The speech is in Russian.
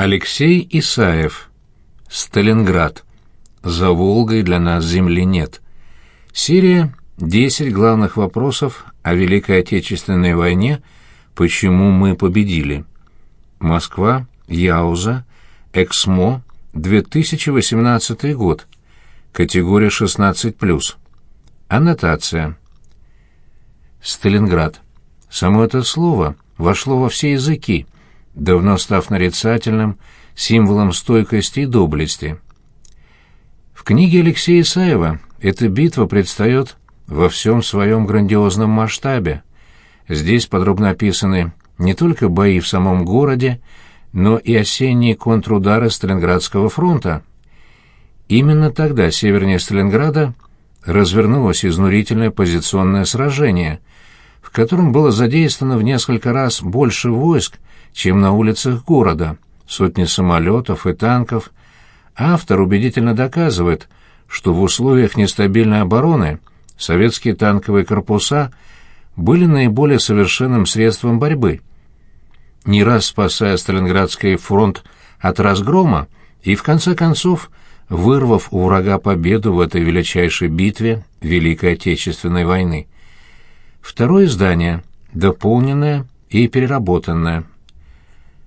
Алексей Исаев. Сталинград. За Волгой для нас земли нет. Серия «Десять главных вопросов о Великой Отечественной войне. Почему мы победили». Москва. Яуза. Эксмо. 2018 год. Категория 16+. Аннотация. Сталинград. Само это слово вошло во все языки – давно став нарицательным, символом стойкости и доблести. В книге Алексея Исаева эта битва предстает во всем своем грандиозном масштабе. Здесь подробно описаны не только бои в самом городе, но и осенние контрудары Сталинградского фронта. Именно тогда севернее Сталинграда развернулось изнурительное позиционное сражение, котором было задействовано в несколько раз больше войск, чем на улицах города, сотни самолетов и танков. Автор убедительно доказывает, что в условиях нестабильной обороны советские танковые корпуса были наиболее совершенным средством борьбы. Не раз спасая Сталинградский фронт от разгрома и, в конце концов, вырвав у врага победу в этой величайшей битве Великой Отечественной войны. Второе издание, дополненное и переработанное –